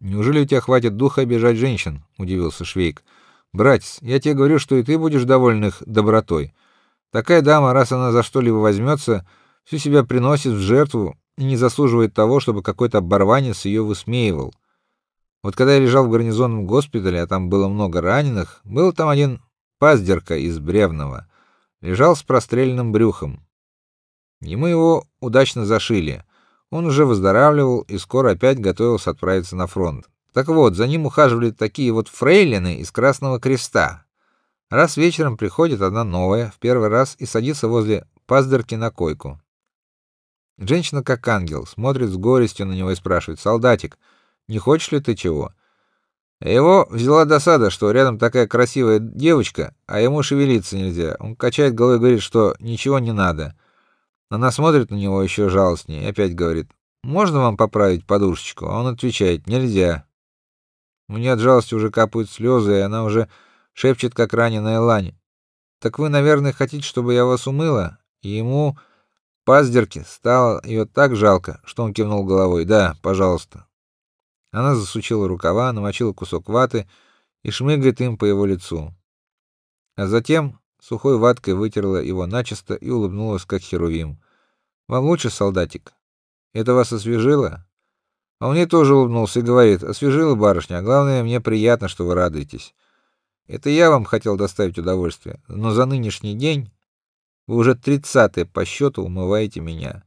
Неужели у тебя хватит духа обижать женщин? удивился Швейк. Братец, я тебе говорю, что и ты будешь доволен их добротой. Такая дама, раз она за что-либо возьмется, всю себя приносит в жертву и не заслуживает того, чтобы какой-то оборванец ее высмеивал. Вот когда я лежал в гарнизонном госпитале, а там было много раненых, был там один паздерка из Бревного. Лежал с простреленным брюхом. Ему его удачно зашили. Он уже выздоравливал и скоро опять готовился отправиться на фронт. Так вот, за ним ухаживали такие вот фрейлины из Красного Креста. Раз вечером приходит одна новая, в первый раз и садится возле паздырки на койку. Женщина как ангел, смотрит с горестью на него и спрашивает: "Солдатик, не хочешь ли ты чего?" Его взяла досада, что рядом такая красивая девочка, а ему шевелиться нельзя. Он качает головой и говорит, что ничего не надо. Она смотрит на него еще жалостнее и опять говорит: "Можно вам поправить подушечку?" А он отвечает: "Нельзя". Мне от жалости уже капают слезы, и она уже шепчет, как раненая лань. Так вы, наверное, хотите, чтобы я вас умыла? И ему паздерке стало ее так жалко, что он кивнул головой: "Да, пожалуйста". Она засучила рукава, намочила кусок ваты и шмыгает им по его лицу. А затем сухой ваткой вытерла его начисто и улыбнулась, как херувим. Вам лучше, солдатик? Это вас освежило? А он ей тоже улыбнулся и говорит: "Освежила барышня, а главное, мне приятно, что вы радуетесь. Это я вам хотел доставить удовольствие, но за нынешний день вы уже тридцатый по счету умываете меня".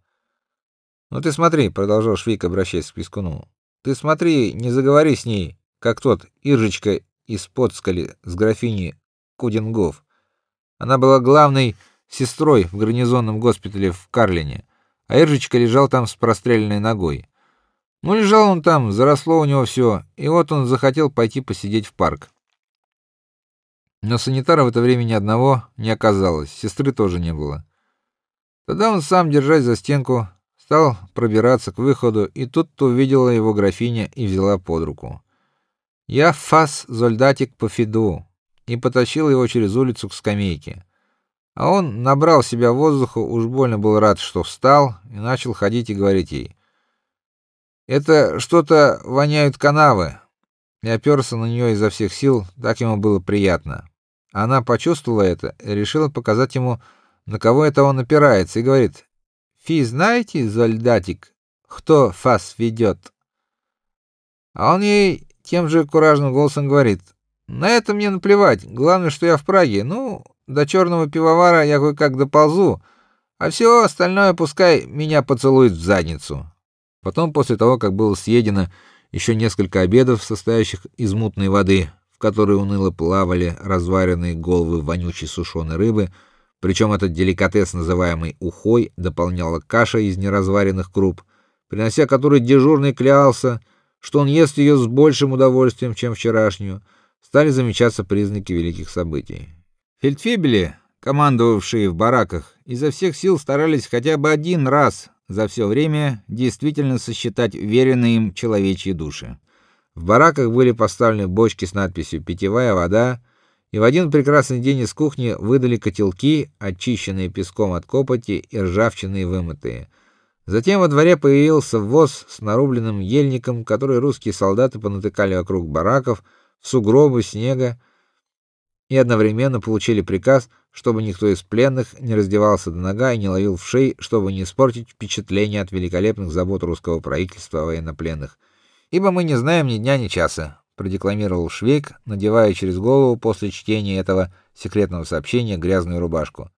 Ну ты смотри, продолжал Швейк, обращаясь к Пискуну. Ты смотри, не заговори с ней, как тот Иржечка из Подскали с графиней Кудингов. Она была главной сестрой в гарнизонном госпитале в Карлине, а Иржечка лежал там с простреленной ногой. Ну лежал он там, заросло у него все, и вот он захотел пойти посидеть в парк. Но санитара в это время ни одного не оказалось, сестры тоже не было. Тогда он сам, держась за стенку, стал пробираться к выходу, и тут-то увидела его графиня и взяла под руку. Я фас зольдатик по фиду и потащил его через улицу к скамейке. А он набрал себя воздуха, уж больно был рад, что встал, и начал ходить и говорить ей: это что-то воняют канавы. Я оперся на нее изо всех сил, так ему было приятно. Она почувствовала это и решила показать ему, на кого это он опирается, и говорит: "Фи, знаете, зольдатик, кто фас ведет?» А он ей тем же куражным голосом говорит: "На это мне наплевать. Главное, что я в Праге. Ну, до черного пивовара я кое-как доползу, а все остальное пускай меня поцелует в задницу". Потом, после того, как было съедено еще несколько обедов, состоящих из мутной воды, в которой уныло плавали разваренные головы вонючей сушеной рыбы, причем этот деликатес, называемый ухой, дополняла каша из неразваренных круп, принося которой дежурный клялся, что он ест ее с большим удовольствием, чем вчерашнюю, стали замечаться признаки великих событий. Фельдфебели, командовавшие в бараках, изо всех сил старались хотя бы один раз за все время действительно сосчитать веренные им человечьи души. В бараках были поставлены бочки с надписью «Питьевая вода», и в один прекрасный день из кухни выдали котелки, очищенные песком от копоти и ржавчиной вымытые. Затем во дворе появился воз с нарубленным ельником, который русские солдаты понатыкали вокруг бараков сугробы снега, и одновременно получили приказ, чтобы никто из пленных не раздевался до нога и не ловил в шеи, чтобы не испортить впечатление от великолепных забот русского правительства о военнопленных. Ибо мы не знаем ни дня ни часа, продекламировал Швейк, надевая через голову после чтения этого секретного сообщения грязную рубашку.